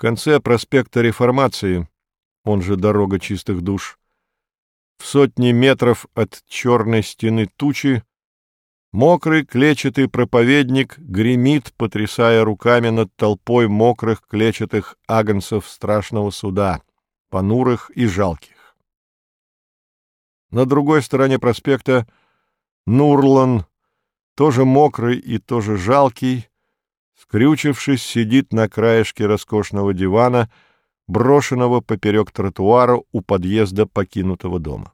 конце проспекта Реформации, он же дорога чистых душ, в сотни метров от черной стены тучи, мокрый клетчатый проповедник гремит, потрясая руками над толпой мокрых клетчатых агнцев страшного суда, понурых и жалких. На другой стороне проспекта Нурлан, тоже мокрый и тоже жалкий, скрючившись, сидит на краешке роскошного дивана, брошенного поперек тротуара у подъезда покинутого дома.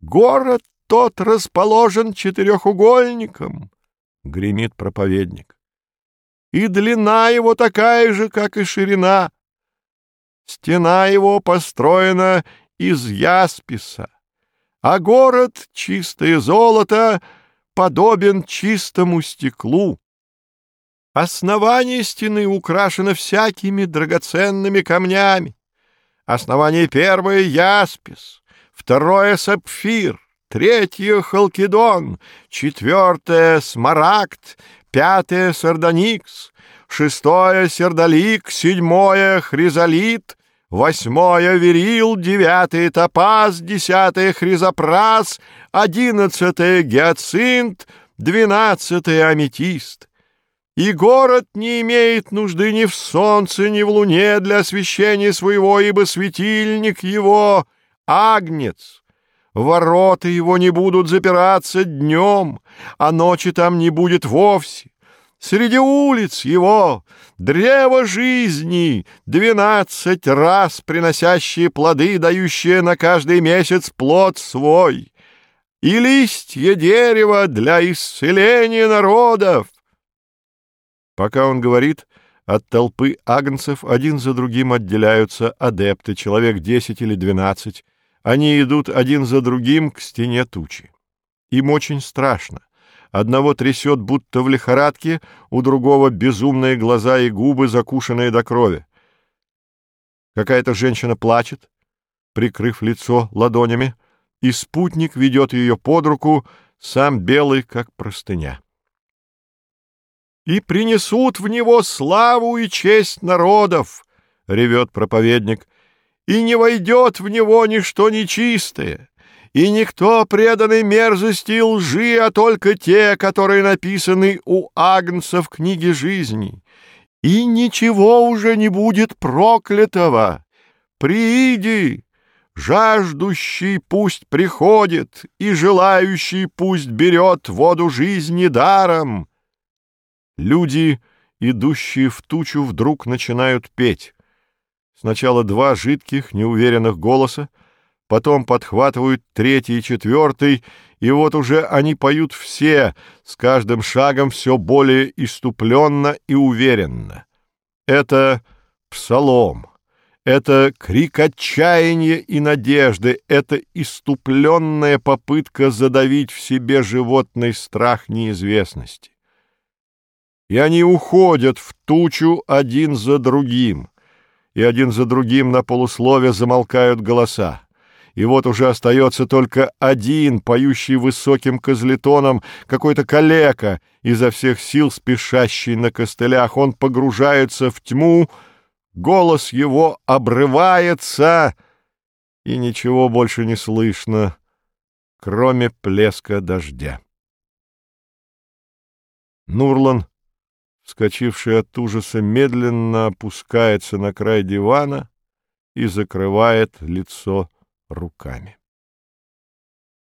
«Город тот расположен четырехугольником», — гремит проповедник. «И длина его такая же, как и ширина. Стена его построена из ясписа, а город, чистое золото, подобен чистому стеклу. Основание стены украшено всякими драгоценными камнями. Основание первое — яспис, второе — сапфир, третье — халкидон, четвертое — смарагд, пятое — сардоникс, шестое — сердолик, седьмое — хризолит, восьмое — верил, девятое — топаз, десятое — хризопрас, одиннадцатое — гиацинт, двенадцатое — аметист. И город не имеет нужды ни в солнце, ни в луне для освещения своего, ибо светильник его — агнец. Ворота его не будут запираться днем, а ночи там не будет вовсе. Среди улиц его древо жизни, двенадцать раз приносящие плоды, дающие на каждый месяц плод свой, и листья дерева для исцеления народов. Пока он говорит, от толпы агнцев один за другим отделяются адепты, человек десять или двенадцать. Они идут один за другим к стене тучи. Им очень страшно. Одного трясет, будто в лихорадке, у другого безумные глаза и губы, закушенные до крови. Какая-то женщина плачет, прикрыв лицо ладонями, и спутник ведет ее под руку, сам белый, как простыня. «И принесут в него славу и честь народов!» — ревет проповедник. «И не войдет в него ничто нечистое!» и никто преданный мерзости и лжи, а только те, которые написаны у Агнца в книге жизни. И ничего уже не будет проклятого. Прииди, жаждущий пусть приходит, и желающий пусть берет воду жизни даром. Люди, идущие в тучу, вдруг начинают петь. Сначала два жидких, неуверенных голоса, потом подхватывают третий и четвертый, и вот уже они поют все, с каждым шагом все более иступленно и уверенно. Это псалом, это крик отчаяния и надежды, это иступленная попытка задавить в себе животный страх неизвестности. И они уходят в тучу один за другим, и один за другим на полуслове замолкают голоса и вот уже остается только один, поющий высоким козлетоном, какой-то калека, изо всех сил спешащий на костылях. Он погружается в тьму, голос его обрывается, и ничего больше не слышно, кроме плеска дождя. Нурлан, вскочивший от ужаса, медленно опускается на край дивана и закрывает лицо руками.